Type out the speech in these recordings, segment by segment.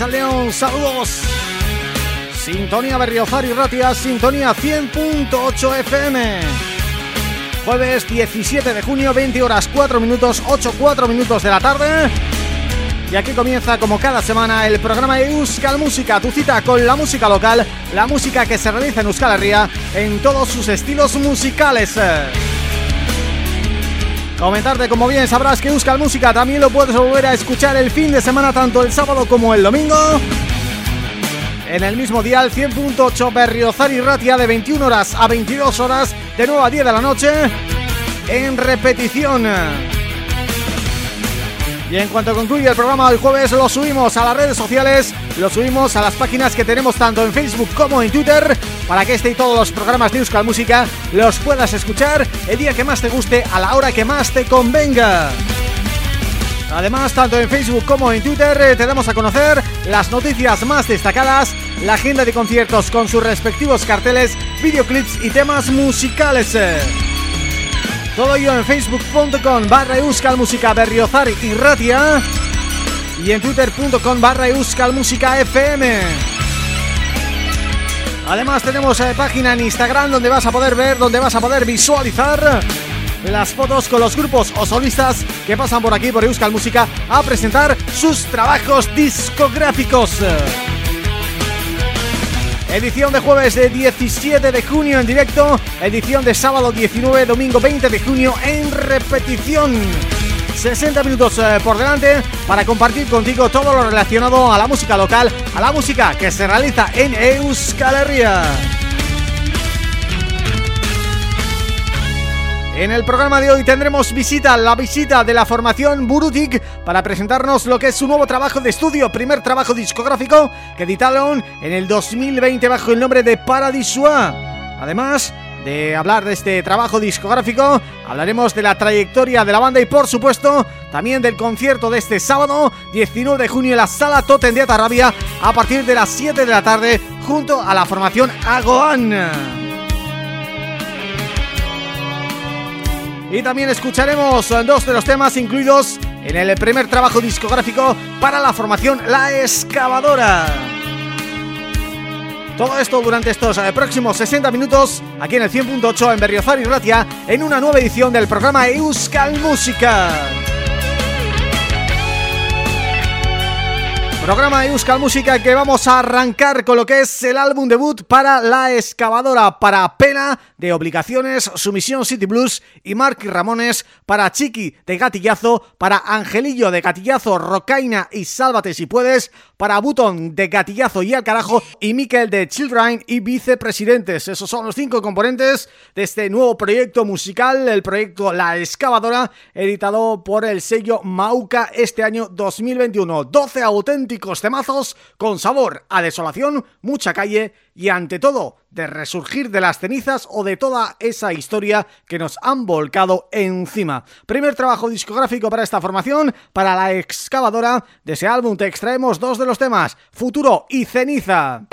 León, saludos. Sintonía Berriozar y Ratia, Sintonía 100.8 FM. Jueves 17 de junio, 20 horas 4 minutos, 8, 4 minutos de la tarde. Y aquí comienza, como cada semana, el programa Euskal Música, tu cita con la música local, la música que se realiza en Euskal Herria en todos sus estilos musicales. Comentarte, como bien sabrás, que Euskal Música también lo puedes volver a escuchar el fin de semana, tanto el sábado como el domingo. En el mismo día, el 100.8 Berriozar y Ratia de 21 horas a 22 horas, de 9 a 10 de la noche, en repetición. Y en cuanto concluye el programa del jueves, lo subimos a las redes sociales, lo subimos a las páginas que tenemos tanto en Facebook como en Twitter para que este y todos los programas de Euskal Música los puedas escuchar el día que más te guste, a la hora que más te convenga. Además, tanto en Facebook como en Twitter eh, te damos a conocer las noticias más destacadas, la agenda de conciertos con sus respectivos carteles, videoclips y temas musicales. Todo ello en facebook.com barra Euskal Música Berriozar y Ratia y en twitter.com barra Euskal Música FM. Además tenemos eh, página en Instagram donde vas a poder ver, donde vas a poder visualizar las fotos con los grupos o solistas que pasan por aquí, por Euskal Música, a presentar sus trabajos discográficos. Edición de jueves de 17 de junio en directo, edición de sábado 19, domingo 20 de junio en repetición. 60 minutos eh, por delante para compartir contigo todo lo relacionado a la música local, a la música que se realiza en Euskal Herria. En el programa de hoy tendremos visita, la visita de la formación Burutik para presentarnos lo que es su nuevo trabajo de estudio, primer trabajo discográfico que editaron en el 2020 bajo el nombre de Paradisua. Además, de hablar de este trabajo discográfico Hablaremos de la trayectoria de la banda y por supuesto también del concierto de este sábado 19 de junio en la Sala Totem de Atarrabia a partir de las 7 de la tarde junto a la formación Agoan. Y también escucharemos dos de los temas incluidos en el primer trabajo discográfico para la formación La Excavadora. Todo esto durante estos eh, próximos 60 minutos aquí en el 100.8 en Berriozar y Ratia en una nueva edición del programa Euskal Música. Programa Euskal Música que vamos a arrancar con lo que es el álbum debut para La Excavadora, para Pena de Obligaciones, Sumisión City Blues y Mark Ramones, para Chiqui de Gatillazo, para Angelillo de Gatillazo, Rocaina y Sálvate si puedes, para Button de Gatillazo y Al Carajo y Miquel de Children y Vicepresidentes. Esos son los cinco componentes de este nuevo proyecto musical, el proyecto La Excavadora, editado por el sello Mauca este año 2021. 12 auténticos temazos con sabor a desolación, mucha calle y ante todo de resurgir de las cenizas o de toda esa historia que nos han volcado encima. Primer trabajo discográfico para esta formación, para la excavadora. De ese álbum te extraemos dos de los temas, Futuro y Ceniza.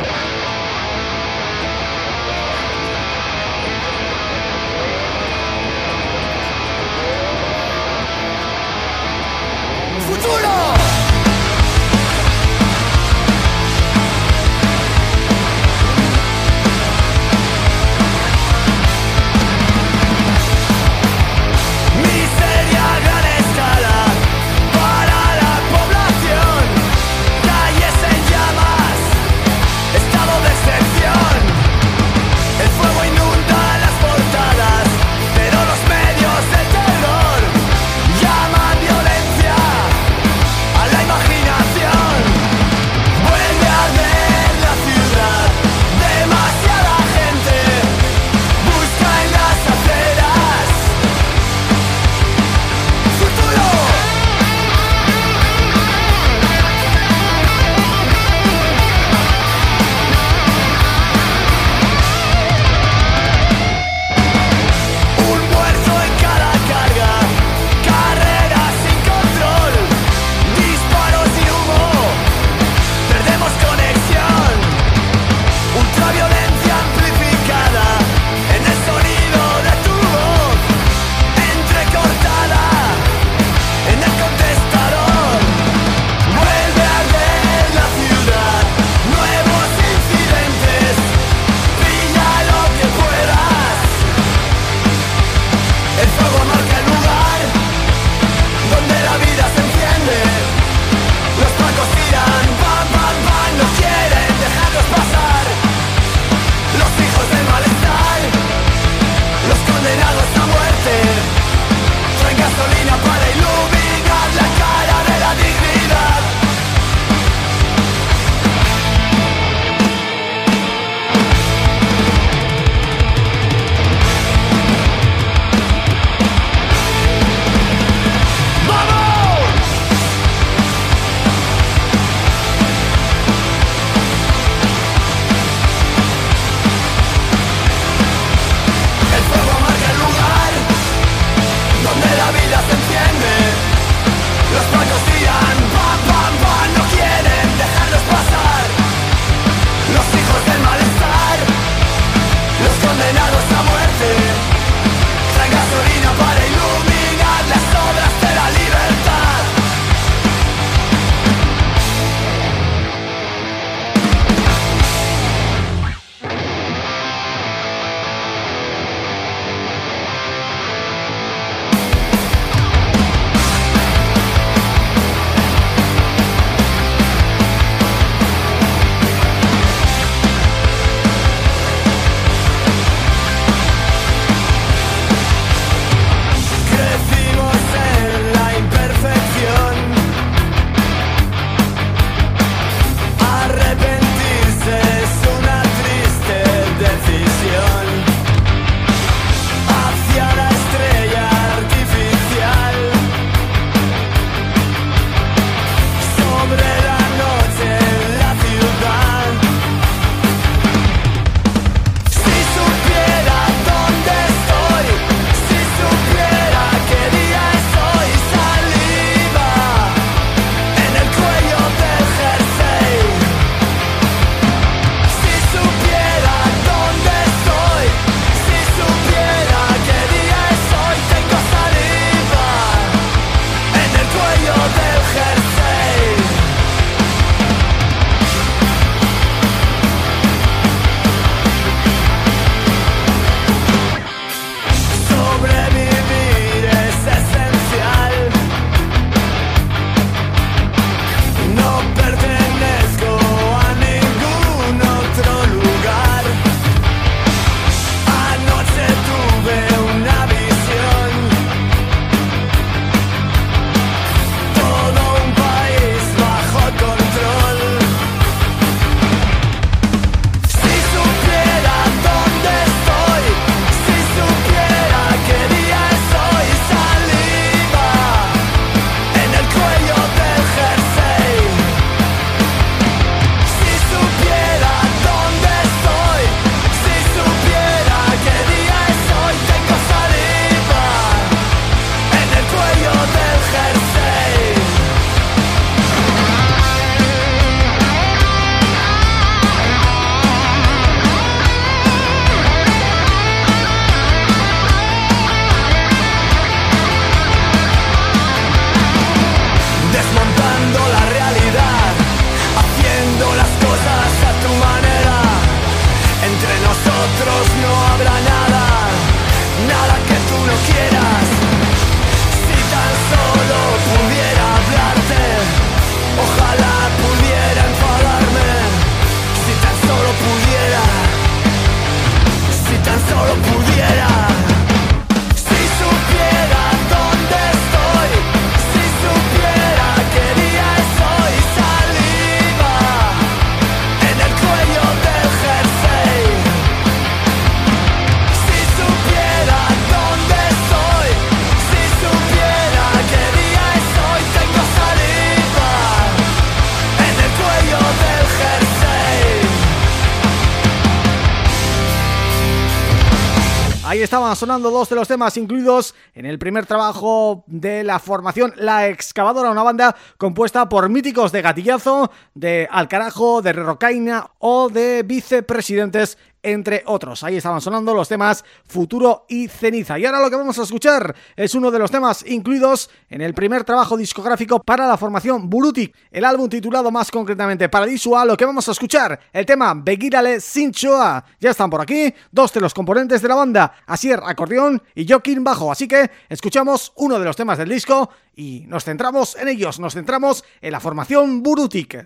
Estaban sonando dos de los temas incluidos en el primer trabajo de la formación La Excavadora, una banda compuesta por míticos de Gatillazo, de Alcarajo, de Rocaina o de vicepresidentes entre otros. Ahí estaban sonando los temas Futuro y Ceniza. Y ahora lo que vamos a escuchar es uno de los temas incluidos en el primer trabajo discográfico para la formación Burutik, el álbum titulado más concretamente Paradisua, lo que vamos a escuchar, el tema Begírale Sinchoa. Ya están por aquí dos de los componentes de la banda, Asier Acordeón y Joaquín Bajo, así que escuchamos uno de los temas del disco y nos centramos en ellos, nos centramos en la formación Burutik.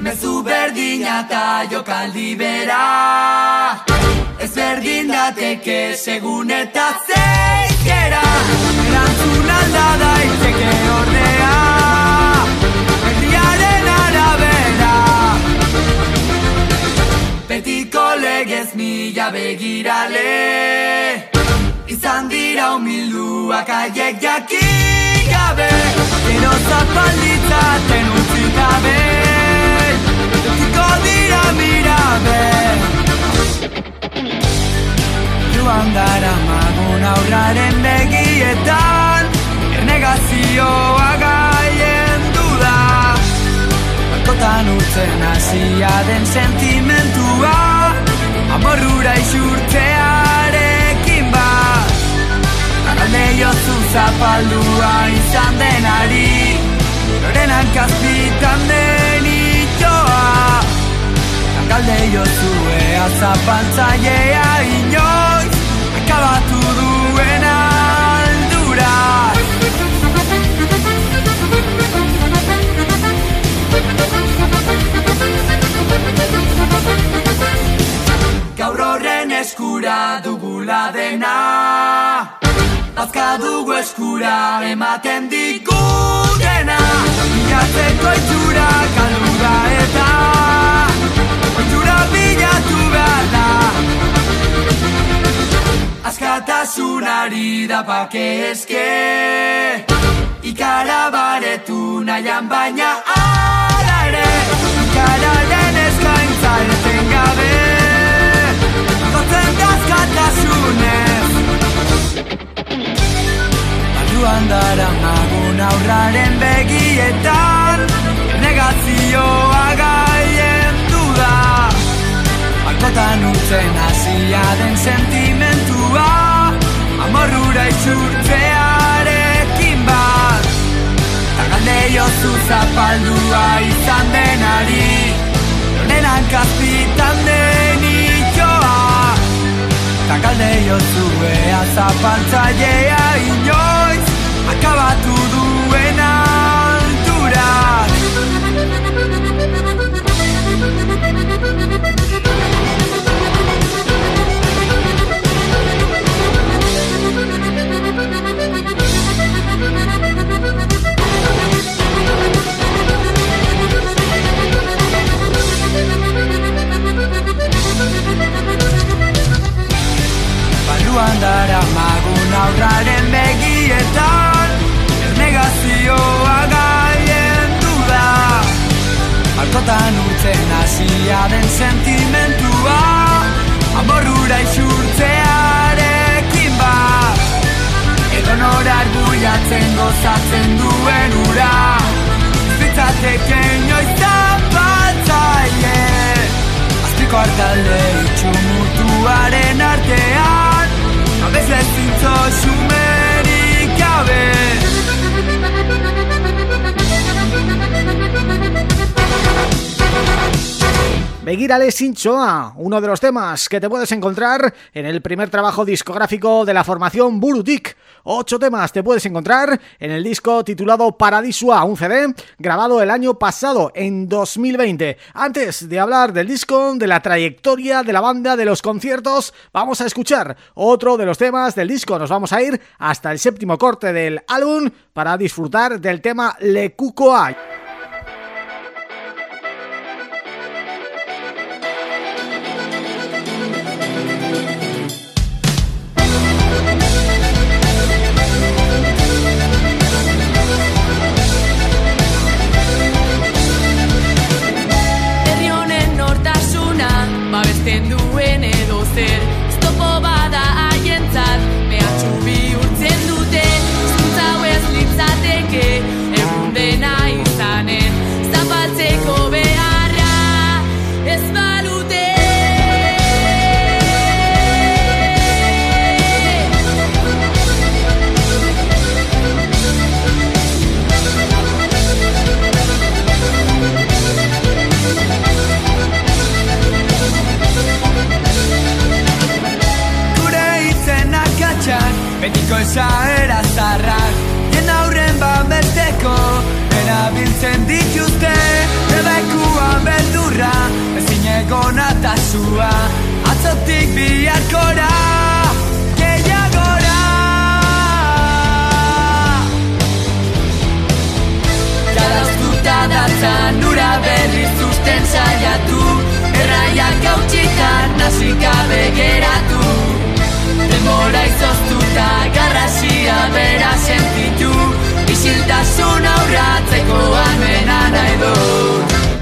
Mezu berdina eta jokaldi bera. Ez berdin dateke segun eta zeikera Erantzun alda daiteke ordea. Erdiaren arabera. Betiko legez mila begirale Izan dira humilduak aiek jakin gabe. Gero zapalditzaten utzi gabe. Betiko dira mirabe. Joan gara magun aurraren begietan. Ernegazioa gaien duda. Balkotan utzen hasia den sentimentua Amorrura isurtzearekin bat Alde jozu zapaldua izan denari. Loren hankazpitan den itxoa Galde jozu ea zapaltzailea inoiz. Akabatu duen alduraz Gaur horren eskura dugula dena Azka dugu eskura ematen digutena. Bilatzeko itxura kaldu da eta Itxura bilatu behar da. Askatasunari da pake eske. Ikara baretu nahian baina ara ere. Ikararen eskaintza gabe Barruan dara magun aurraren begietan Negazioa gaien duda. Balkotan utzen hasia den sentimentua Amorrura isurtzearekin bat. Tagalde jozu zapaldua izan denari Loren hankazpitan den itxoa Tagalde jozu ea zapaltzailea inoiz Akabatu duen alturak Barruan dara magun aurraren hasia den sentimentua Amorrura isurtzearekin bat. Edo norar buiatzen gozatzen duen ura Zitzateke inoiz zapatzaile Azpiko hartalde itxumutuaren artean Abez ez zintzo xumerik gabe Begírale Sinchoa, uno de los temas que te puedes encontrar en el primer trabajo discográfico de la formación Burutik. Ocho temas te puedes encontrar en el disco titulado Paradisua, un CD grabado el año pasado, en 2020. Antes de hablar del disco, de la trayectoria de la banda, de los conciertos, vamos a escuchar otro de los temas del disco. Nos vamos a ir hasta el séptimo corte del álbum para disfrutar del tema Le Cucoa. Betiko ezaera zarrak Gen aurren ban besteko Erabiltzen dituzte Bebekuan beldurra Ezin egon atasua Atzotik biarkora Gehiagora. Jadaztuta datzan Ura berriz usten saiatu Erraiak gautxitan Nasikabe geratu. Gehiagora Demora izoztuta garrasia bera sentitu. Isiltasun aurratzeko almena nahi dut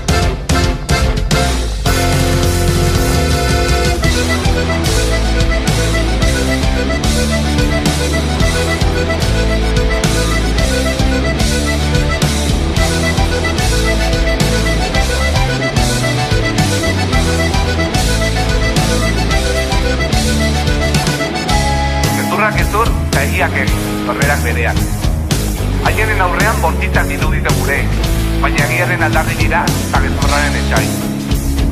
eta egiak egin, torrerak bereak. Haienen aurrean bortitzak ditu dite gure, baina egiaren aldarri dira, eta gezurraren etxai.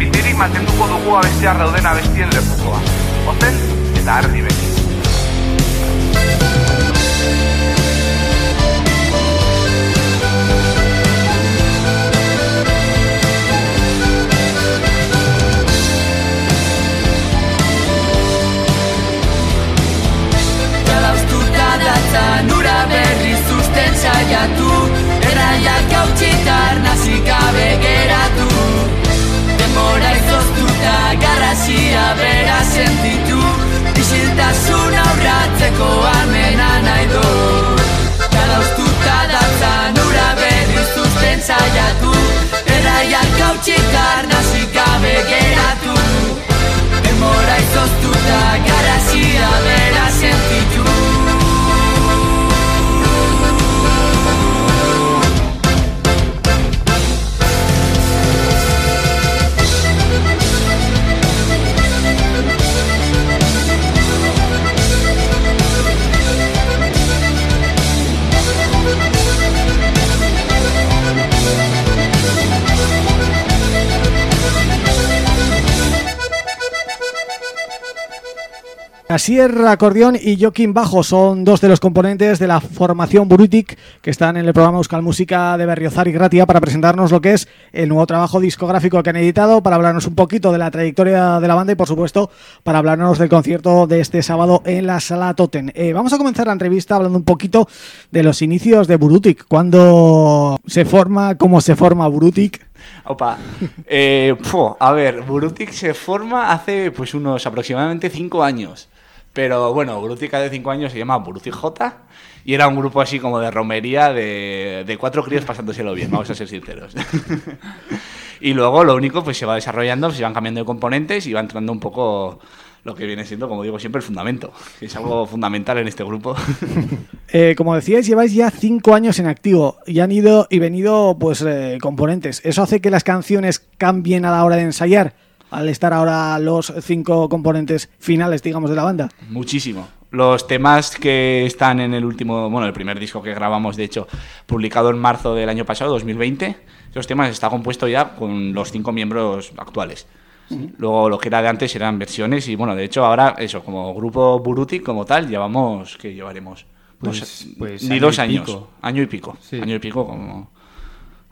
Bildirik mantenduko dugu abestiar dauden abestien lepukoa. Ozen eta argi beti. Ensaya saiatu Erraiak ya que obtinar, así. Demora izoztuta garrasia bera sentitu Isiltasun aurratzeko en nahi tú. Disertas una obra te coarmen a nadú. Asier Acordeón y Joaquín Bajo son dos de los componentes de la formación Burutik que están en el programa Euskal Música de Berriozar y Gratia para presentarnos lo que es el nuevo trabajo discográfico que han editado, para hablarnos un poquito de la trayectoria de la banda y por supuesto para hablarnos del concierto de este sábado en la Sala Toten. Eh, vamos a comenzar la entrevista hablando un poquito de los inicios de Burutik, cuándo se forma, cómo se forma Burutik. Opa, eh, a ver, Burutik se forma hace pues unos aproximadamente cinco años. Pero bueno, Burutik hace cinco años se llama J y era un grupo así como de romería de, de cuatro críos pasándoselo bien, vamos a ser sinceros. y luego lo único pues se va desarrollando, se van cambiando de componentes y va entrando un poco lo que viene siendo, como digo siempre, el fundamento, es algo fundamental en este grupo. Eh, como decíais, lleváis ya cinco años en activo y han ido y venido pues eh, componentes. ¿Eso hace que las canciones cambien a la hora de ensayar? Al estar ahora los cinco componentes finales, digamos, de la banda. Muchísimo. Los temas que están en el último, bueno, el primer disco que grabamos, de hecho, publicado en marzo del año pasado, 2020, esos temas está compuesto ya con los cinco miembros actuales. Luego lo que era de antes eran versiones y bueno, de hecho ahora eso, como grupo Buruti como tal, llevamos, que llevaremos? Pues- Dos- pues ni año dos y años. pico. Año y pico. Sí. Año y pico como...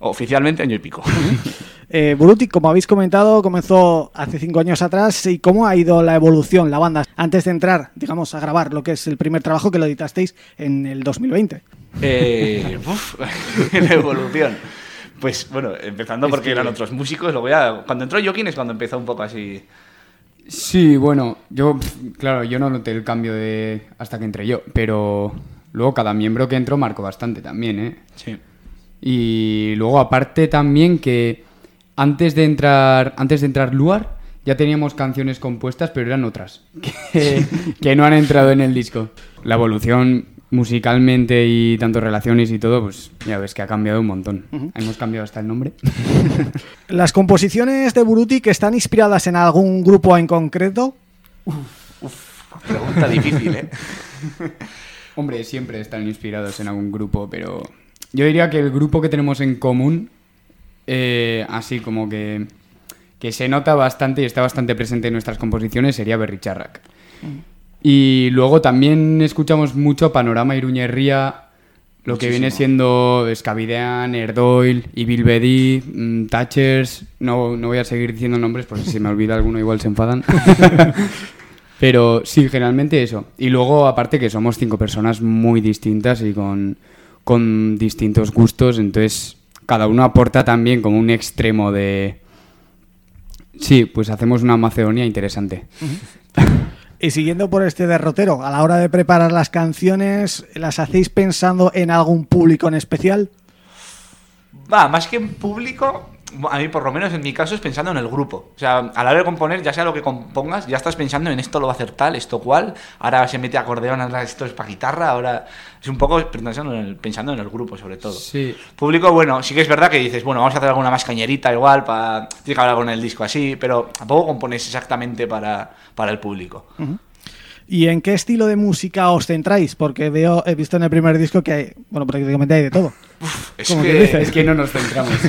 Oficialmente año y pico. Eh, Burutik, como habéis comentado, comenzó hace cinco años atrás. ¿Y cómo ha ido la evolución, la banda, antes de entrar, digamos, a grabar lo que es el primer trabajo que lo editasteis en el 2020? Eh, uf, la evolución. Pues bueno, empezando Es porque que- eran otros músicos, lo voy a... Cuando entró Joaquín es cuando empezó un poco así... Sí, bueno, yo, claro, yo no noté el cambio de hasta que entré yo, pero luego cada miembro que entró marcó bastante también, ¿eh? Sí. Y luego aparte también que antes de entrar, antes de entrar Luar, ya teníamos canciones compuestas, pero eran otras, que, que no han entrado en el disco. La evolución musicalmente y tanto relaciones y todo, pues ya ves que ha cambiado un montón. Hemos cambiado hasta el nombre. ¿Las composiciones de Buruti que están inspiradas en algún grupo en concreto? Pregunta difícil, ¿eh? Hombre, siempre están inspirados en algún grupo, pero yo diría que el grupo que tenemos en común, eh, así como que, que se nota bastante y está bastante presente en nuestras composiciones, sería Berry Charrac. Y luego también escuchamos mucho Panorama Iruña y Ría, lo que viene siendo Scavidean, Erdoil, Evil Bedi, mm, Thatchers. No, no voy a seguir diciendo nombres porque si me olvida alguno igual se enfadan. Pero sí, generalmente eso. Y luego, aparte que somos cinco personas muy distintas y con, con distintos gustos, entonces cada uno aporta también como un extremo de... Sí, pues hacemos una Macedonia interesante. Y siguiendo por este derrotero, a la hora de preparar las canciones, ¿las hacéis pensando en algún público en especial? Va, más que en público, a mí por lo menos en mi caso es pensando en el grupo. O sea, a la hora de componer, ya sea lo que compongas, ya estás pensando en esto lo va a hacer tal, esto cual, ahora se mete acordeón, ahora esto es para guitarra, ahora es un poco pensando en el, pensando en el grupo sobre todo. Sí. Público, bueno, sí que es verdad que dices, bueno, vamos a hacer alguna más cañerita igual, para tiene que haber algo en el disco así, pero tampoco compones exactamente para, para el público. ¿Y en qué estilo de música os centráis? Porque veo, he visto en el primer disco que hay, bueno, prácticamente hay de todo. Es que. Es que no nos centramos.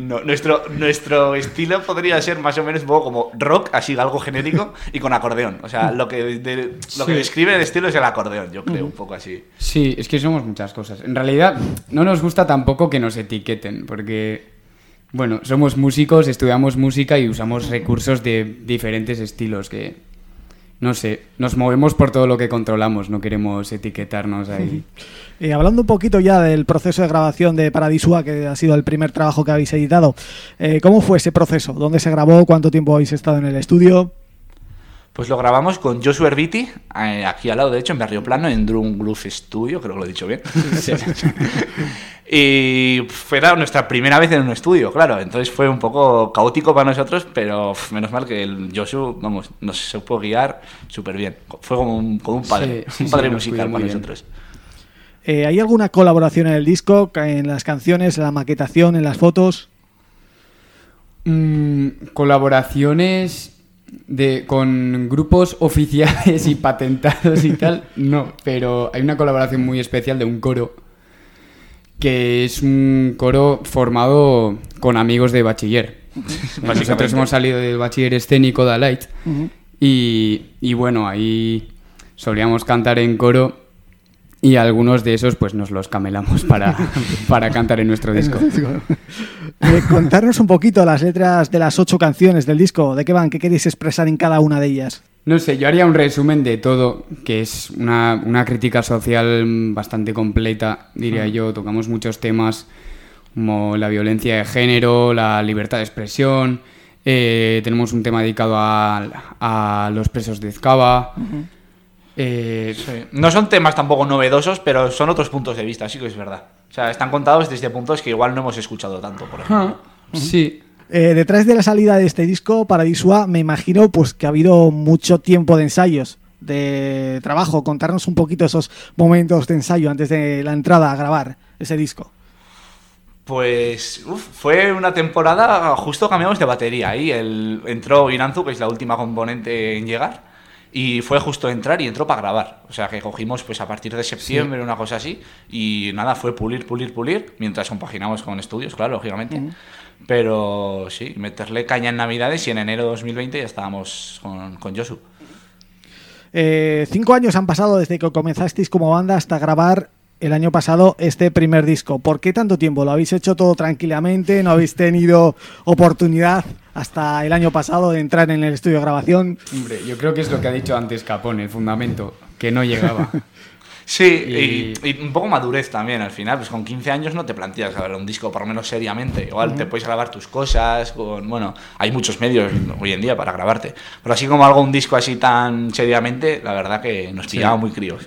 No, nuestro, nuestro estilo podría ser más o menos un poco como rock, así algo genérico, y con acordeón. O sea, lo que, de- lo que describe el estilo es el acordeón, yo creo, un poco así. Sí, es que somos muchas cosas. En realidad, no nos gusta tampoco que nos etiqueten, porque, bueno, somos músicos, estudiamos música y usamos recursos de diferentes estilos que, no sé, nos movemos por todo lo que controlamos, no queremos etiquetarnos ahí. Y hablando un poquito ya del proceso de grabación de Paradisua, que ha sido el primer trabajo que habéis editado, eh, ¿cómo fue ese proceso? ¿Dónde se grabó? ¿Cuánto tiempo habéis estado en el estudio? Pues lo grabamos con Joshua Herbiti, eh, aquí al lado, de hecho, en Barrio Plano, en Drum Groove Studio, creo que lo he dicho bien. y fue era nuestra primera vez en un estudio, claro. Entonces fue un poco caótico para nosotros, pero menos mal que el Joshua, vamos, nos supo guiar súper bien. Fue como un, como un padre, Sí, un padre sí, musical para nosotros. Eh, ¿Hay alguna colaboración en el disco, en las canciones, en la maquetación, en las fotos? Mm, colaboraciones de, con grupos oficiales y patentados y tal, no, pero hay una colaboración muy especial de un coro que es un coro formado con amigos de bachiller. Nosotros hemos salido del bachiller escénico de Light y, y bueno, ahí solíamos cantar en coro y algunos de esos pues nos los camelamos para, para cantar en nuestro disco. Eh, contarnos un poquito las letras de las ocho canciones del disco, ¿de qué van? ¿Qué queréis expresar en cada una de ellas? No sé, yo haría un resumen de todo, que es una, una crítica social bastante completa, diría yo. Tocamos muchos temas como la violencia de género, la libertad de expresión. eh, tenemos un tema dedicado a, a los presos de Ezcaba. eh, No son temas tampoco novedosos, pero son otros puntos de vista, sí que es verdad. O sea, están contados desde puntos que igual no hemos escuchado tanto, por ejemplo. Sí, Eh, detrás de la salida de este disco, Paradisua, me imagino pues que ha habido mucho tiempo de ensayos, de trabajo. Contarnos un poquito esos momentos de ensayo antes de la entrada a grabar ese disco. Pues uf, fue una temporada, justo cambiamos de batería. Ahí el, entró Inanzu, que es la última componente en llegar, y fue justo entrar y entró para grabar. O sea que cogimos pues a partir de septiembre, una cosa así, y nada, fue pulir, pulir, pulir, mientras compaginamos con estudios, claro, lógicamente. Pero sí, meterle caña en Navidades y en enero de 2020 ya estábamos con, con Josu. Eh, cinco años han pasado desde que comenzasteis como banda hasta grabar el año pasado este primer disco. ¿Por qué tanto tiempo? ¿Lo habéis hecho todo tranquilamente? ¿No habéis tenido oportunidad hasta el año pasado de entrar en el estudio de grabación? hombre, yo creo que es lo que ha dicho antes Capone, el fundamento, que no llegaba. Sí, Y- y, y un poco madurez también al final, pues con 15 años no te planteas grabar un disco por lo menos seriamente, igual te puedes grabar tus cosas, con, bueno, hay muchos medios hoy en día para grabarte, pero así como algo, un disco así tan seriamente, la verdad que nos pillaba muy críos.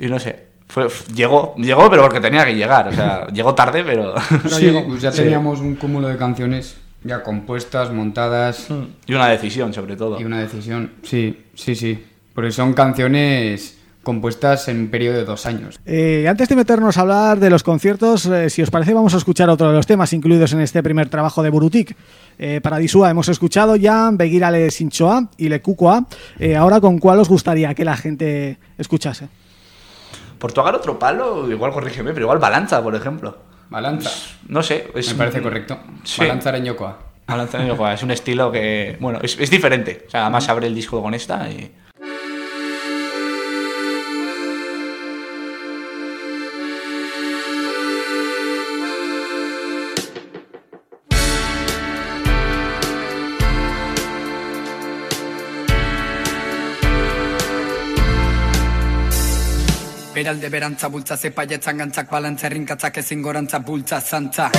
Y no sé, fue, llegó, llegó pero porque tenía que llegar, o sea, llegó tarde, pero... sí, pues ya teníamos un cúmulo de canciones Ya compuestas, montadas. Y una decisión, sobre todo. y una decisión. Sí, sí, sí. Porque son canciones compuestas en un periodo de dos años. Eh, antes de meternos a hablar de los conciertos, eh, si os parece vamos a escuchar otro de los temas incluidos en este primer trabajo de Burutik. Eh, para Disúa hemos escuchado ya Begirale Sinchoa y Le Cucoa. Eh, ahora, ¿con cuál os gustaría que la gente escuchase? Por tocar otro palo, igual corrígeme, pero igual Balanza, por ejemplo. Balanza. No sé. Es Me parece correcto. Sí. Balanza Areñocoa. Balanza juego, es un estilo que, bueno, es, es diferente. O sea, además abre el disco con esta y... Beralde berantza bultza zepaietzan gantzak balantza errinkatzak ezin gorantza bultza zantza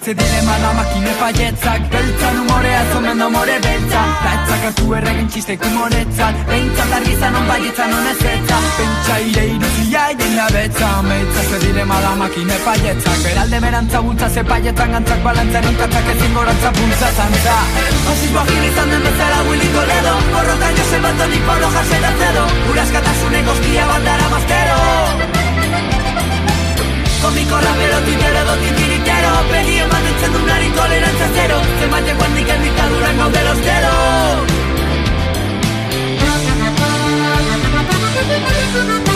Gertatze dilema da makine paietzak Beltzan umorea zomen da umore beltza. Latzak hartu erregen txisteku moretzat Beintzat argizan on baietzan on ezetza Pentsa ire iruzia egin da betza Meitzatze dilema da makine paietzak Beralde merantza bultza ze paietan gantzak Balantzen ontatzak ezin goratza bultza zantza. Fasismoa gil izan den bezala huiliko ledo Horrotan jose bat honik polo jase datzedo Uraskatasunek ostia bandara maztero Komiko rapero, titero, dotitiriko zero. Peri ematen zen du nari tolerantza zero. Zenbate guan diken ditaduran gaude los zero Zenbate los zero.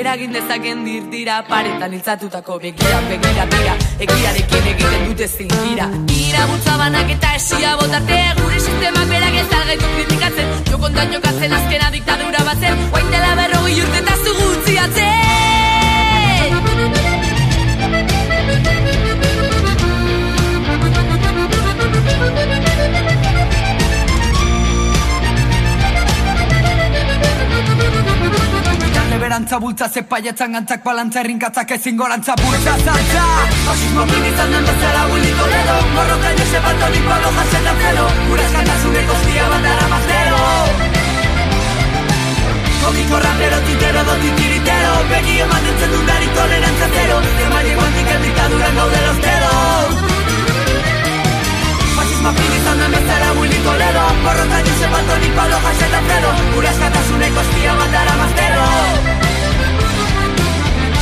Eragin dezaken dirtira Paretan iltzatutako begira begira tira Egiarekin egiten dute zingira. Ira bultzabanak eta esia botarte Gure sistemak berak ez algaitu kritikatzen. Jokontan jokatzen azkena diktadura batzen. Guain dela berrogi urte eta zugutziatzen Perseverantza bultza, ze paietzan gantzak balantza errinkatzak ezin gorantza bultza Zatza, fasismo min izan den bezala Willy Toledo Morroka jose bat honi palo jasen da zelo Gure eskatasune kostia bat dara maztero Komiko rapero, titero, dotik tiritero. Begi ematen zen dundari tolerantza zero. Emaile guantik erdiktadura los dedos Mapin izan den bezala buliko lero Borrota dintzen bat honik palo jasetan fredo. Gure askatasuneko espia bat dara maztero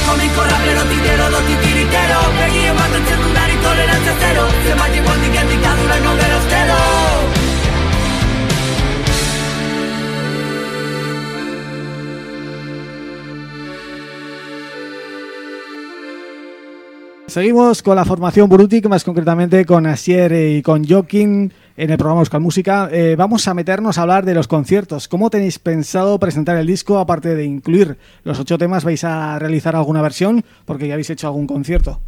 Komiko rapero titero doti tiritero. Begien bat entzendu dari tolerantzia zero. Zemati bontik endikadura ino gero zero Zemati bontik endikadura ino gero zero. Seguimos con la formación Burutik, más concretamente con Asier y con Joaquín en el programa Euskal Música. Eh, vamos a meternos a hablar de los conciertos. ¿Cómo tenéis pensado presentar el disco? Aparte de incluir los ocho temas, ¿vais a realizar alguna versión? Porque ya habéis hecho algún concierto.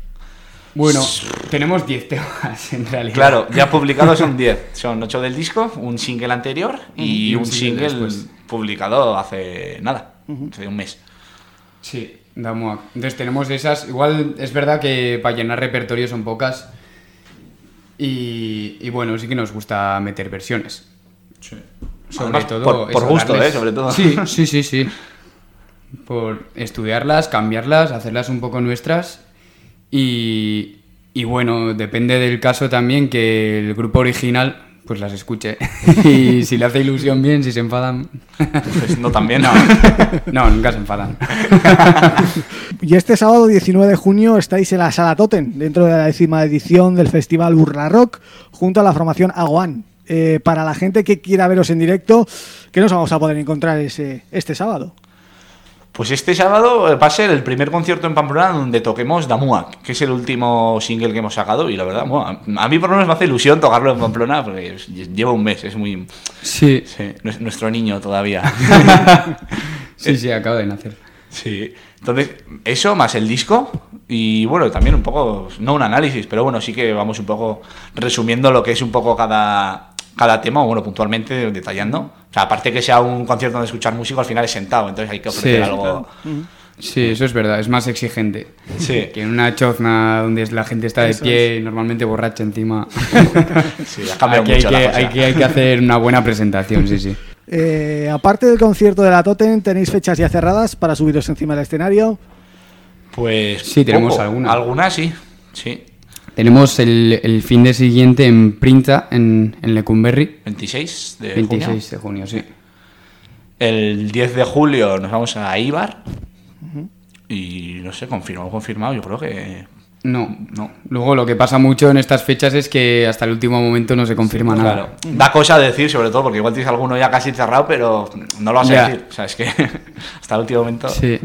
Bueno, tenemos 10 temas en realidad. Claro, ya publicados son 10. Son 8 del disco, un single anterior y, Y un un single publicado hace nada, hace un mes. Sí, Entonces tenemos esas. Igual es verdad que para llenar repertorio son pocas. Y, y bueno, sí que nos gusta meter versiones. Sobre Además, todo. por- gusto, ¿eh? Sobre todo. Sí, sí, sí, sí. Por estudiarlas, cambiarlas, hacerlas un poco nuestras. Y, y bueno, depende del caso también que el grupo original pues las escuche. y si le hace ilusión bien, si se enfadan. Pues no también. No, no, nunca se enfadan. Y este sábado 19 de junio estáis en la Sala Totem, dentro de la décima edición del Festival Burla Rock, junto a la formación Aguan. Eh, para la gente que quiera veros en directo, ¿qué nos vamos a poder encontrar ese, este sábado? Pues este sábado eh, va a ser el primer concierto en Pamplona donde toquemos Damua, que es el último single que hemos sacado y la verdad, bueno, a mí por lo menos me hace ilusión tocarlo en Pamplona porque lleva un mes, es muy... Sí. sí, nues- nuestro niño todavía. Sí, sí, acaba de nacer. Sí. Entonces, eso más el disco y bueno, también un poco, no un análisis, pero bueno, sí que vamos un poco resumiendo lo que es un poco cada, cada tema, bueno, puntualmente detallando. O sea, aparte que sea un concierto donde escuchar música, al final es sentado, entonces hay que ofrecer Sí. algo... Sí, eso es verdad, es más exigente. Sí. Que en una chozna donde la gente está de Eso pie y normalmente borracha encima. Sí, ha Aquí hay mucho que, cosa. hay, que, hay que hacer una buena presentación, sí, sí. Eh, aparte del concierto de la Totem, ¿tenéis fechas ya cerradas para subiros encima del escenario? Pues Sí, tenemos poco. alguna. Algunas sí, sí. Tenemos el, el fin de siguiente en Printa, en, en Lecumberri. 26 de 26 junio. de junio, sí. El 10 de julio nos vamos a Ibar. Y no sé, confirmado, confirmado, yo creo que... No, No. Luego lo que pasa mucho en estas fechas es que hasta el último momento no se confirma nada. Claro. Da cosa decir, sobre todo, porque igual tienes alguno ya casi cerrado, pero no lo vas a Ya. decir. O sea, es que hasta el último momento... Sí.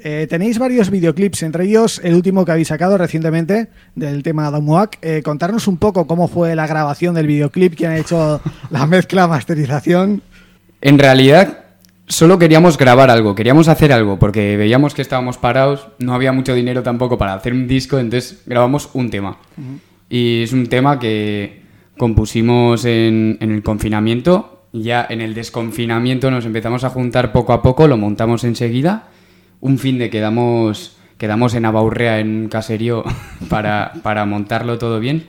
Eh, tenéis varios videoclips, entre ellos el último que habéis sacado recientemente del tema Damuak. Eh, contarnos un poco cómo fue la grabación del videoclip, quién ha hecho la mezcla, masterización. En realidad, solo queríamos grabar algo, queríamos hacer algo, porque veíamos que estábamos parados, no había mucho dinero tampoco para hacer un disco, entonces grabamos un tema. Y es un tema que compusimos en, en el confinamiento, ya en el desconfinamiento nos empezamos a juntar poco a poco, lo montamos enseguida. Un fin de quedamos, quedamos en Abaurrea, en un caserío, para, para montarlo todo bien.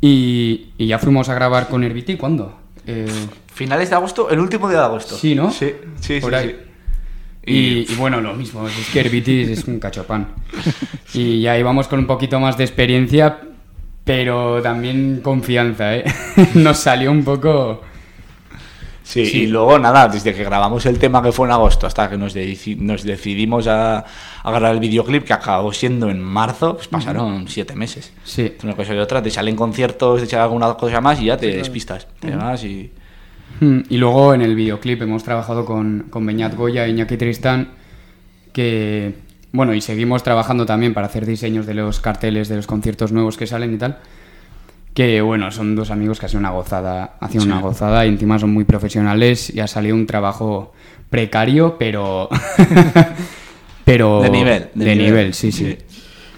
Y, y ya fuimos a grabar con Herbiti, ¿cuándo? Eh, Finales de agosto, el último día de agosto. Sí, ¿no? Sí, sí, Por sí, ahí. sí. Y, y bueno, lo mismo, es que Herbitis es un cachopán. Y ya íbamos con un poquito más de experiencia, pero también confianza, ¿eh? Nos salió un poco... Sí, Sí. y luego nada, desde que grabamos el tema que fue en agosto hasta que nos, deci- nos decidimos a, a grabar el videoclip, que acabó siendo en marzo, pues pasaron siete meses. Sí. Una cosa y otra, te salen conciertos, te salen alguna cosa más y ya te despistas. Te vas y... Mm, Y luego en el videoclip hemos trabajado con, con Beñat Goya e Iñaki Tristán, que, bueno, y seguimos trabajando también para hacer diseños de los carteles de los conciertos nuevos que salen y tal. Que, bueno, son dos amigos que hacen una gozada, hacen una gozada y encima son muy profesionales y ha salido un trabajo precario, pero... pero De nivel, De, de nivel, nivel, sí, sí. sí.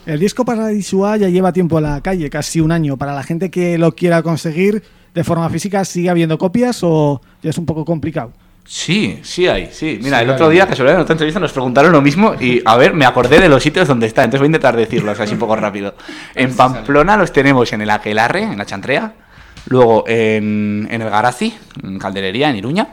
El disco Paradisua ya lleva tiempo en la calle, casi un año. Para la gente que lo quiera conseguir de forma física, ¿sigue habiendo copias o ya es un poco complicado? Sí, sí hay, sí. Mira, Sí el otro día, casualidad, en otra entrevista nos preguntaron lo mismo y, a ver, me acordé de los sitios donde está, entonces voy a intentar decirlos así un poco rápido. En Pamplona los tenemos en el Aquelarre, en la Chantrea, luego en, en el Garazi, en Calderería, en Iruña,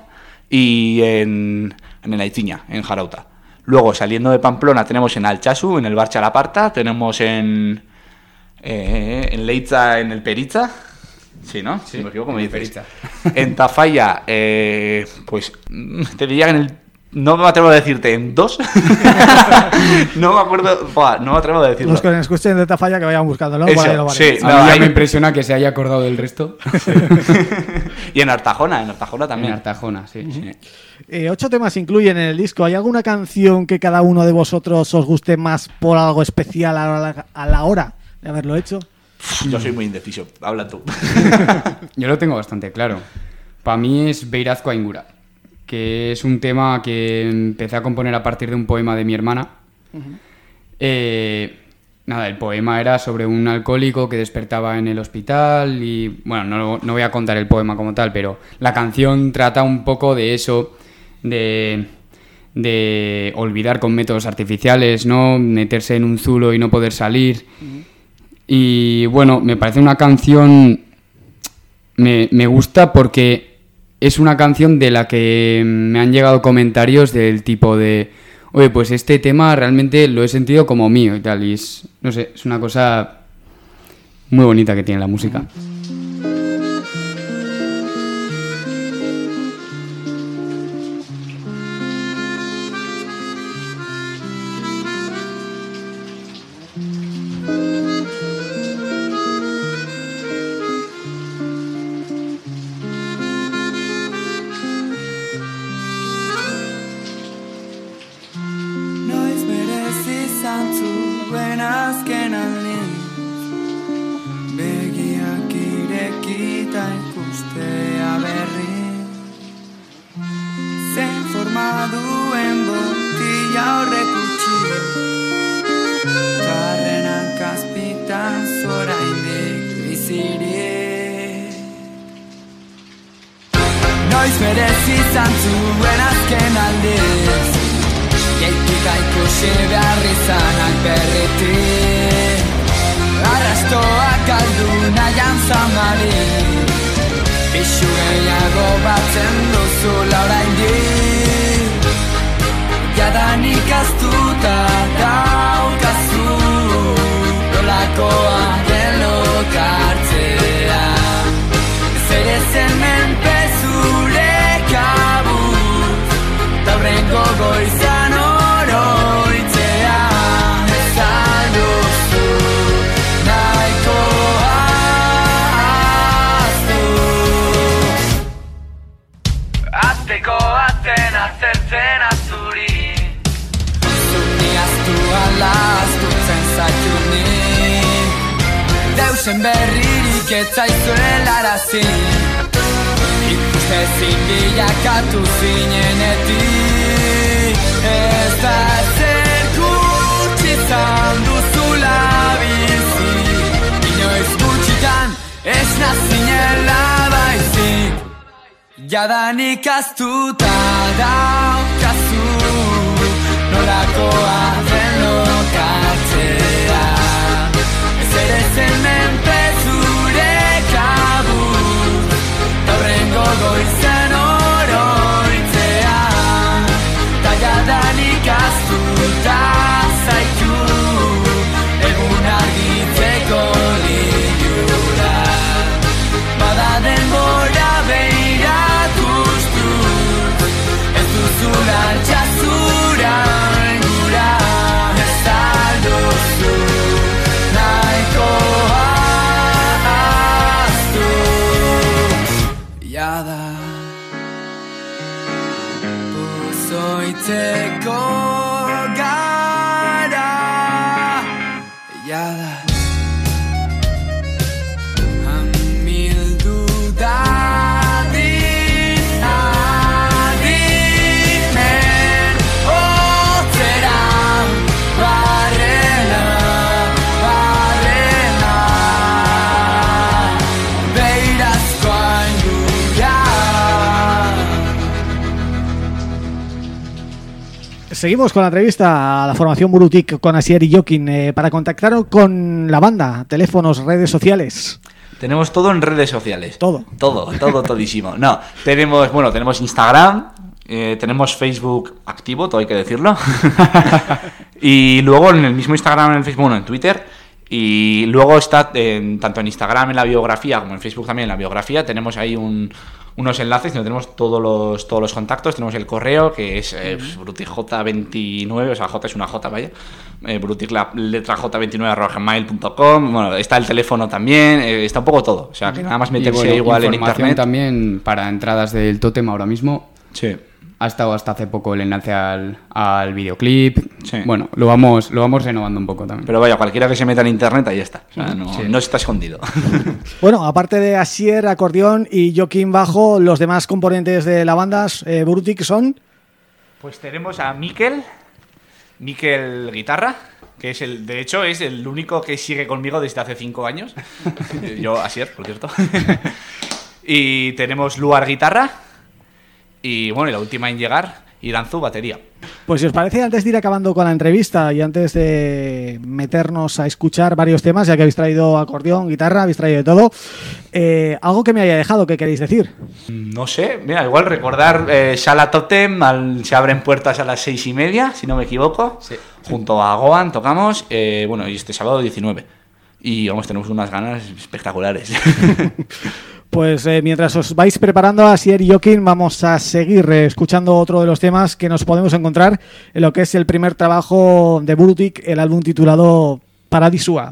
y en, en el Aitiña, en Jarauta. Luego, saliendo de Pamplona, tenemos en Alchazu, en el Bar Chalaparta, tenemos en, eh, en Leitza, en el Peritza, Sí, ¿no? Sí, Si me equivoco, me dices. En Tafalla, eh, pues mm, te diría que en el. No me atrevo a decirte en dos. no me acuerdo. buah, no me atrevo a decirlo. Los que escuchen de Tafalla que vayan buscándolo. Eso, van a sí. A No, mí ya hay- me impresiona que se haya acordado del resto. y en Artajona, en Artajona En también. Artajona, sí. Sí. Eh, ocho temas incluyen en el disco. ¿Hay alguna canción que cada uno de vosotros os guste más por algo especial a la, a la hora de haberlo hecho? Yo soy muy indeciso. Habla tú. Yo lo tengo bastante claro. Para mí es Beirazko Aingura, que es un tema que empecé a componer a partir de un poema de mi hermana. Eh, nada, el poema era sobre un alcohólico que despertaba en el hospital y, bueno, no, no voy a contar el poema como tal, pero la canción trata un poco de eso, de, de olvidar con métodos artificiales, ¿no? Meterse en un zulo y no poder salir. Y bueno, me parece una canción me, me gusta porque es una canción de la que me han llegado comentarios del tipo de, oye, pues este tema realmente lo he sentido como mío y tal. Y es, no sé, es una cosa muy bonita que tiene la música. Seguimos con la entrevista a la formación Burutik con Asier y Jokin. Eh, para contactar con la banda, teléfonos, redes sociales. Tenemos todo en redes sociales. Todo. Todo, todo, todísimo. No, tenemos, bueno, tenemos Instagram, eh, tenemos Facebook activo, todo hay que decirlo. y luego en el mismo Instagram, en el Facebook, bueno, en Twitter. Y luego está en- tanto en Instagram en la biografía como en Facebook también en la biografía. Tenemos ahí un- unos enlaces donde tenemos todos los, todos los contactos. Tenemos el correo que es eh, brutij29, o sea, J es una J, vaya. Eh, brutij, la letra J29 arroba gmail.com. Bueno, está el teléfono también, eh, está un poco todo. O sea, que nada más meterse bueno, igual en internet. también para entradas del Totem ahora mismo. Sí. Ha estado hasta hace poco el enlace al, al videoclip. Sí. Bueno, lo vamos, lo vamos renovando un poco también. Pero vaya, cualquiera que se meta en internet, ahí está. O sea, no, Sí. no está escondido. Bueno, aparte de Asier, acordeón y Joaquín bajo, los demás componentes de la banda, eh, Burutik, son... Pues tenemos a Miquel, Miquel Guitarra, que es el, de hecho, es el único que sigue conmigo desde hace cinco años. Yo, Asier, por cierto. y tenemos Luar Guitarra. Y bueno, y la última en llegar, Iranzu Batería. Pues si os parece, antes de ir acabando con la entrevista y antes de meternos a escuchar varios temas, ya que habéis traído acordeón, guitarra, habéis traído de todo, eh, algo que me haya dejado, que queréis decir? No sé, mira, igual recordar eh, Sala Totem, al- se abren puertas a las seis y media, si no me equivoco. Junto a Goan tocamos, eh, bueno, y este sábado 19. Y vamos, tenemos unas ganas espectaculares. Pues eh, mientras os vais preparando a Sier y Joaquín, vamos a seguir eh, escuchando otro de los temas que nos podemos encontrar en lo que es el primer trabajo de Burutik, el álbum titulado Paradisua.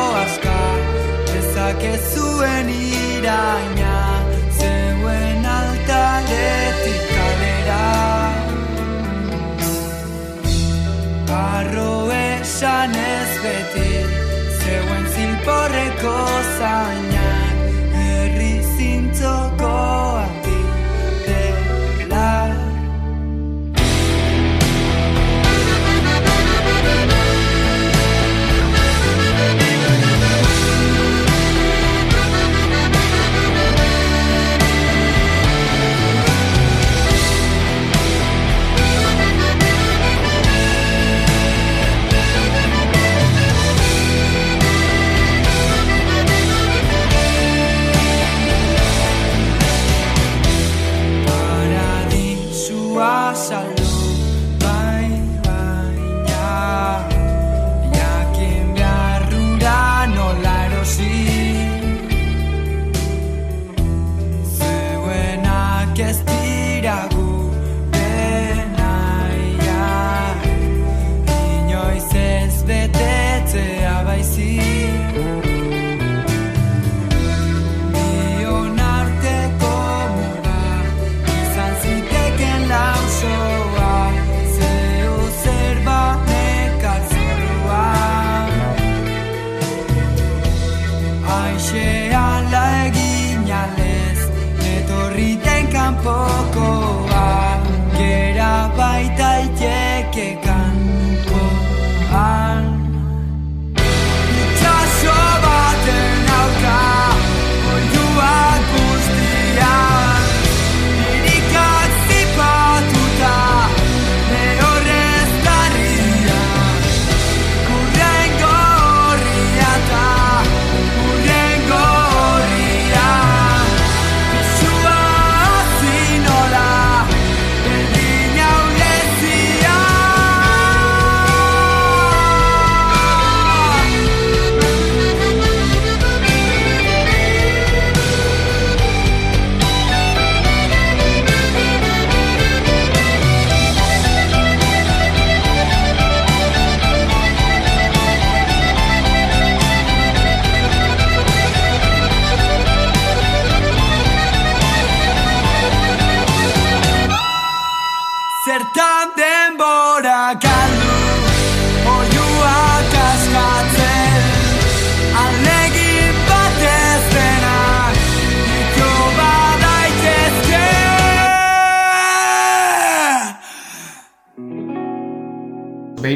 Ezakezuen iraina Zeuen altaletik kalera. Arro esan ez beti Zeuen zilporreko zainak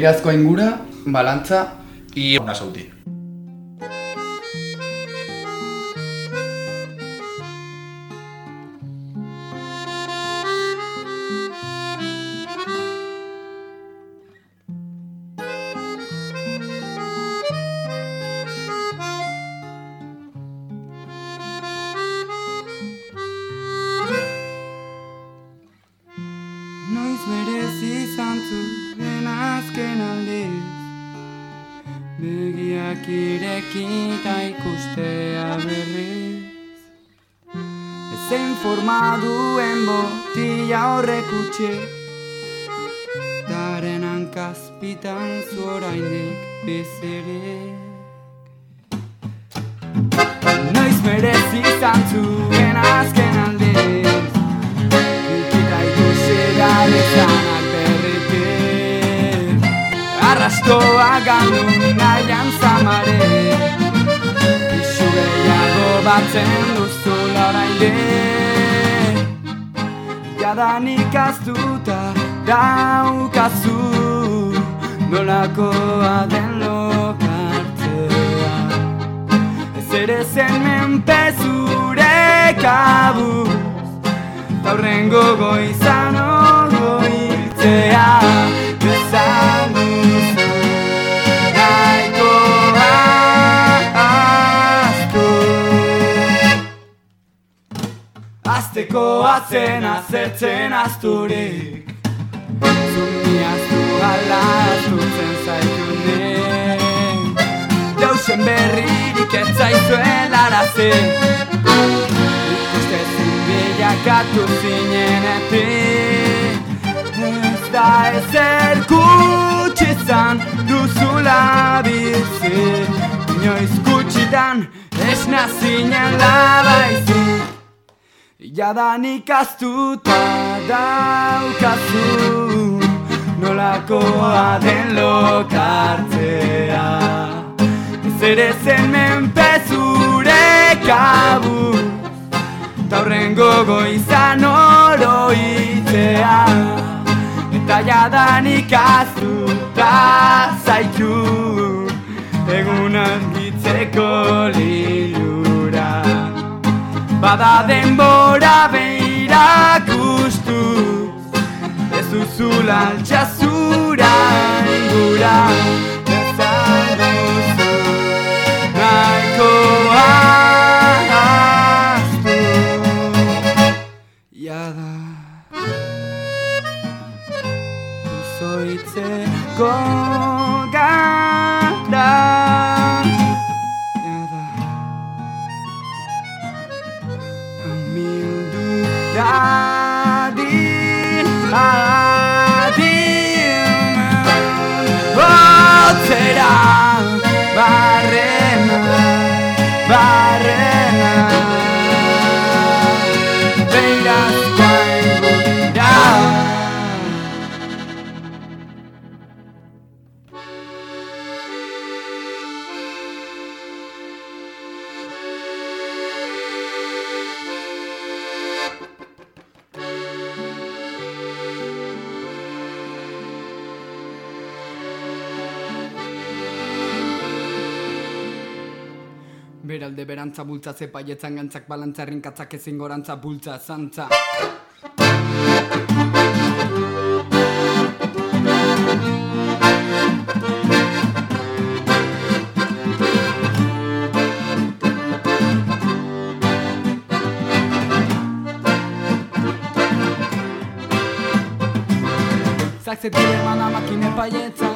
Beirazko ingura, balantza Y una sauti. Arrastoa gandu nahian zamare. Isu gehiago batzen duzula oraindik Jadanik aztuta daukazu Nolakoa den lokartzea. Ez ere zen menpe zure kabuz Taurrengo goizan ogoitzea Bezan Zikoa zen azertzen azturik Zumbi aztu gala azutzen zaitunik. Jauzen berririk ez zaizuen arazi. Ikuste zumbi jakatu zinen epi Ez da ezer kutsizan duzula bizi. Inoiz kutsitan esna nazinen labaizik Jadanik aztuta daukazu Nolakoa den lokartzea. Ez ere zen menpezure kabuz Taurren gogo izan oroitzea. Eta jadanik aztuta zaitu Egun argitzeko lilura Bada denbora behirak ustuz Ez duzula altxazura ingura gantza bultza, ze paietzan gantzak balantzarrin katzak ezin gorantza bultza zantza. Zak zetile mana makine paietza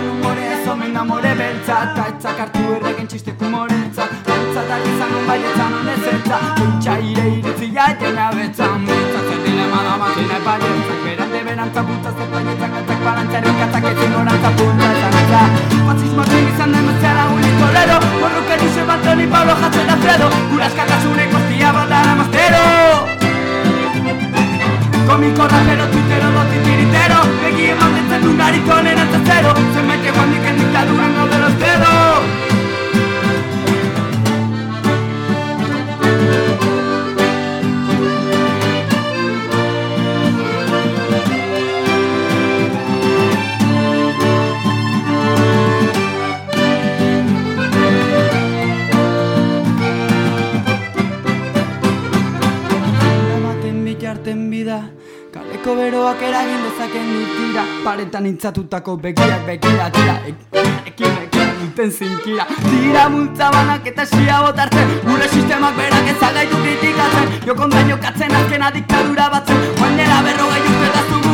izan umore ez omen da more beltza Ta etzak hartu erregen txiste kumorentza Beltza izan un baietzan onezetza Kutsa ire irutzi jaten abetzan Bultzatzen dilema da makina epaietza Berante berantza bultza zepaietzan Gatzak balantzaren katzak ezin orantza Bultza ezan atza Fatzismo zen izan demetzea lagun itolero Borruka dixe bat Pablo jatzen da fredo Gura eskatasune kostia Paretan intzatutako begiak begira tira Ekin ekin duten zinkira Tira multza banak eta sia botartzen Gure sistemak berak ezagaitu kritikatzen. Jokon da jokatzen azkena diktadura batzen. Joan dela berrogei urte da zugu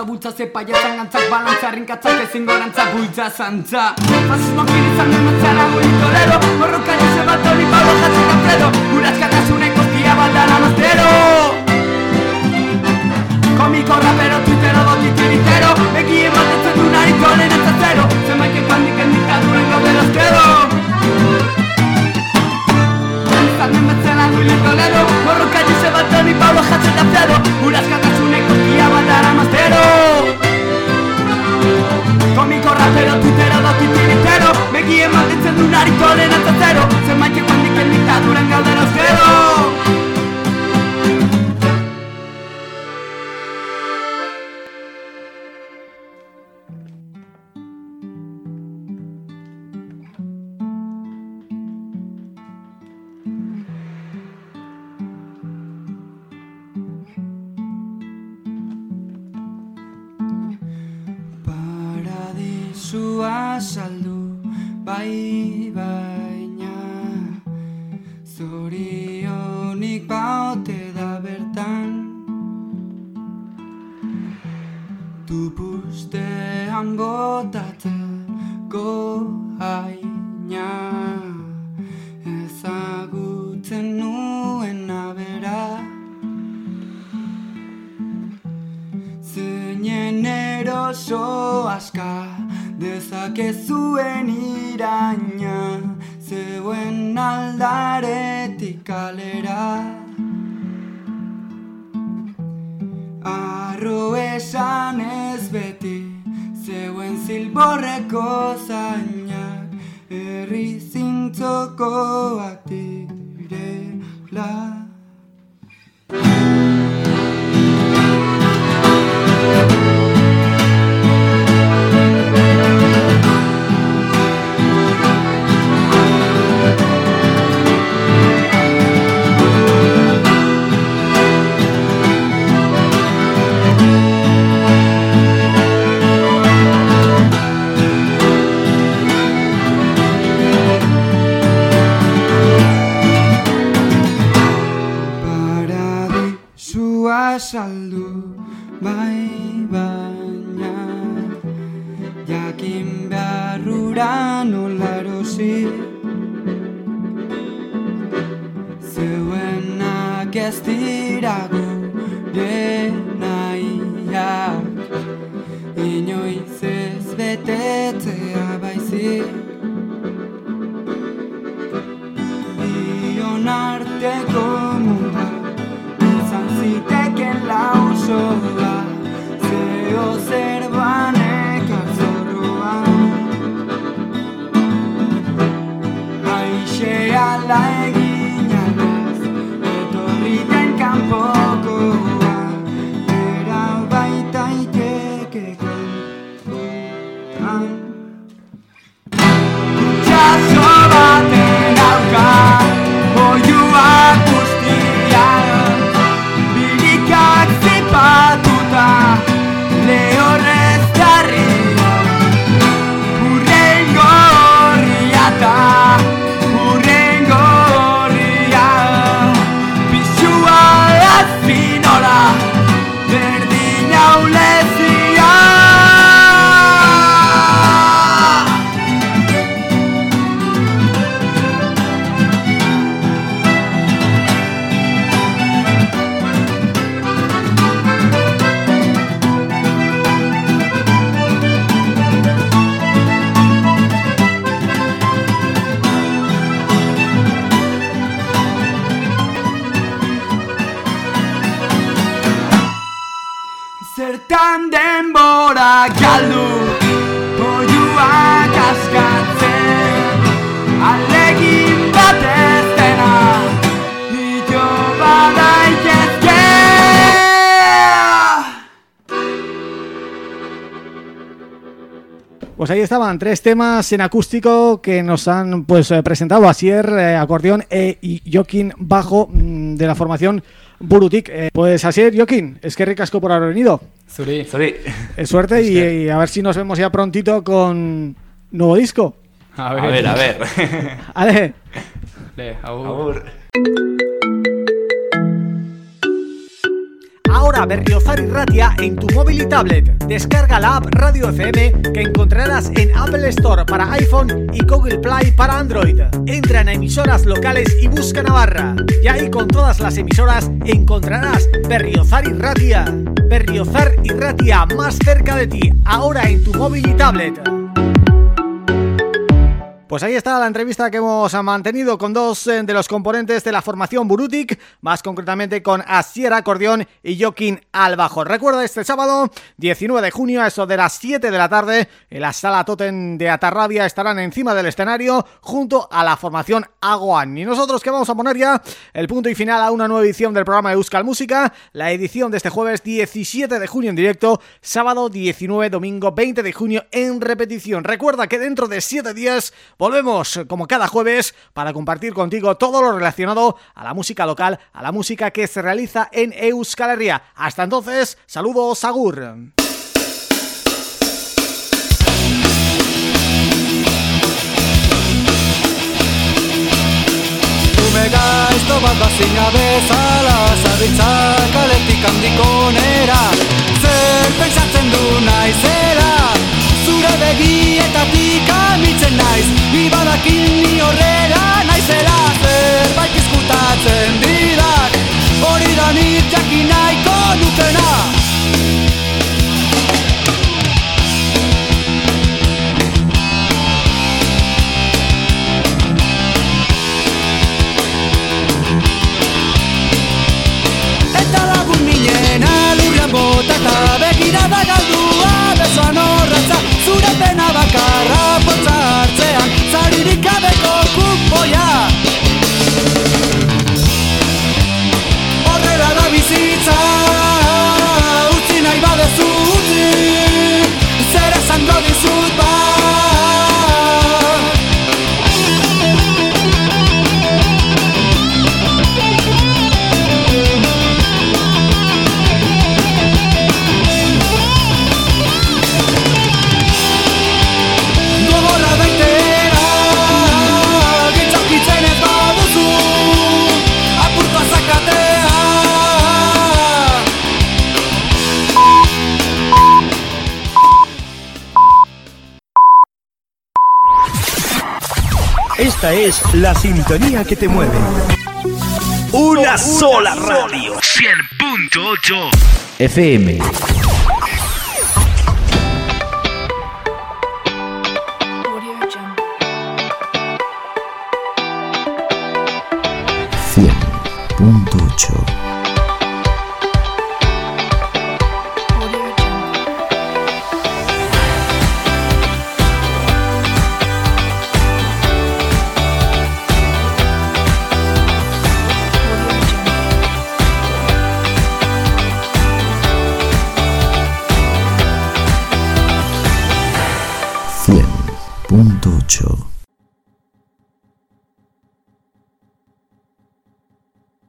antza bultza ze paiatan antzak balantza Rinkatzak ezin gorantza bultza zantza. Fasismoak iritzan nuen zara guritorero Horroka jose bat hori balo jatzen afredo Urazkatasunek ostia baldan amaztero Komiko rapero, tuitero, botitiritero Egi ematen zetu nahi zonen atzatzero Zemaik ekan diken diktaturen gaudero azkero Zemaik ekan diken diktaturen gaudero azkero zalmen betzela duile tolero Morroka jose bat doni paulo jatzen da pedo Urazka tasuneko kia bat dara maztero Komiko rapero, tuitera da titiritero Begien maldintzen du nariko lehen atzatero Zer maitek handik enditaduren galdera zero. Zer maitek handik enditaduren galdera zero. Paradisua saldu bai estaban tres temas en acústico que nos han pues eh, presentado Asier, eh, acordeón e, y Joaquín Bajo mm, de la formación Burutik. Eh, pues Asier, Joaquín, es que ricasco por haber venido. Zuri. Sorry. Eh, suerte y, y a ver si nos vemos ya prontito con nuevo disco. A A ver, a ver. Ale, Le, agur. Agur. Ahora Berriozar y Ratia en tu móvil y tablet. Descarga la app Radio FM que encontrarás en Apple Store para iPhone y Google Play para Android. Entra en emisoras locales y busca Navarra. Y ahí con todas las emisoras encontrarás Berriozar y Ratia. Berriozar y Ratia más cerca de ti, ahora en tu móvil y tablet. Pues ahí está la entrevista que hemos mantenido con dos eh, de los componentes de la formación Burutik, más concretamente con Asier Acordeón y Joaquín al bajo. Recuerda este sábado, 19 de junio, a eso de las 7 de la tarde, en la sala Totem de Atarrabia estarán encima del escenario junto a la formación Aguan. Y nosotros que vamos a poner ya el punto y final a una nueva edición del programa de Euskal Música, la edición de este jueves 17 de junio en directo, sábado 19, domingo 20 de junio en repetición. Recuerda que dentro de 7 días Volvemos como cada jueves para compartir contigo todo lo relacionado a la música local, a la música que se realiza en Euskal Herria. Hasta entonces, saludos, Agur. Zure begietatik amitzen naiz. Ni badakin ni horrela naizela Zerbait izkutatzen didak. Hori da nik jakin nahiko nukena Esta es la sintonía que te mueve. Una sola radio. 100.8 FM.